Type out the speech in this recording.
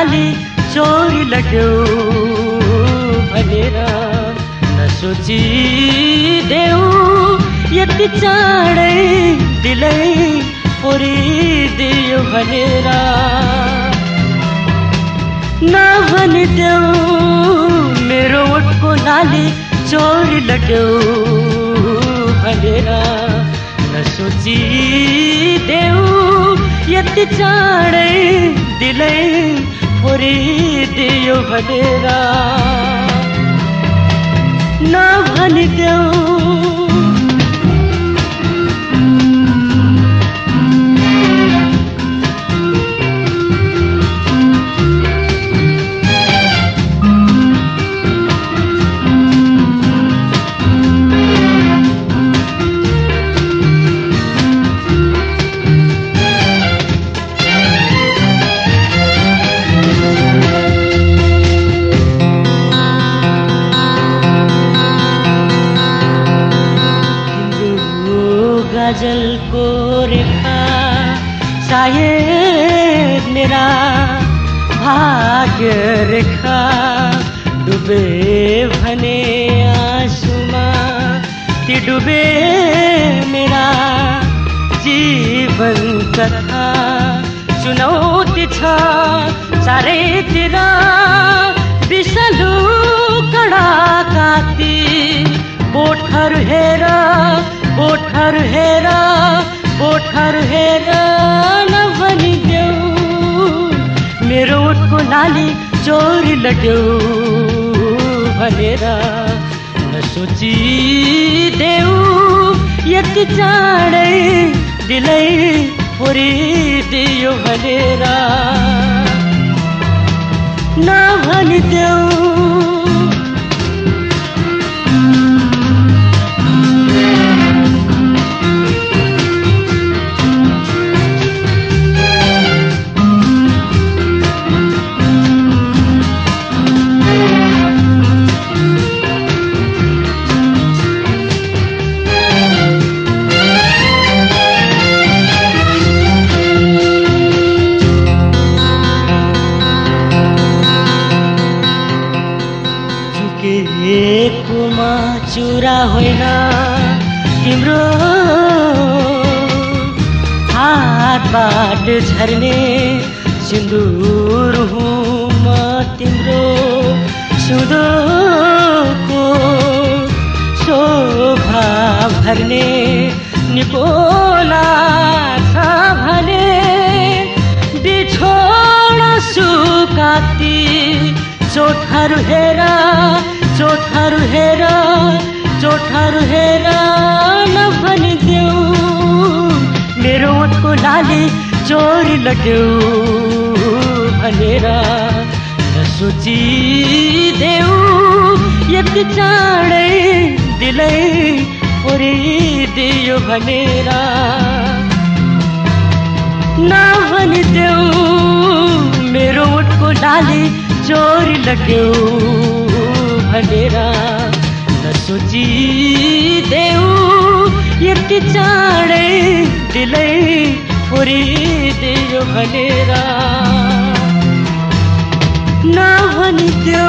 चोरी लग्यो। भनेर नसोचिदेऊ यति चाँडै दिलै दियो भनेर नभनिदेऊ मेरो उठको नाली चोरी लग्यो भनेर नसोचिदेऊ यति चाँडै दिलै दियो भनेर नभनिदेऊ गजलको रेखा सायद मेरा भाग्य रेखा डुबे भने आँसुमा ती डुबे मेरा जीवन कथा। चुनौती छ चारैतिर बोटहरू हेर नभनिदेऊ मेरो उठको नाली चोरी लग्यो भनेर नसोचिदेऊ यति चाँडै दिलै दियो भनेर नभनिदेऊ चुकेकोमा चुरा होइन तिम्रो हातबाट झर्ने सिन्दुर हुँ म तिम्रो सुदोको शोभा भर्ने निकोला छ भने बिछोड सुकाती चोटहरू हेर चोटहरू हेर चोटहरू हेर नभनिदेऊ मेरो ओठको लाली चोरी लग्यो भनेर नसोचिदेऊ यति चाँडै दिलै दियो भनेर नभनिदेऊ मेरो ओठको लाली चोरी लग्यो भनेर नसोचिदेऊ यति चाँडै दिलै दियो भनेर। नभनिदेऊ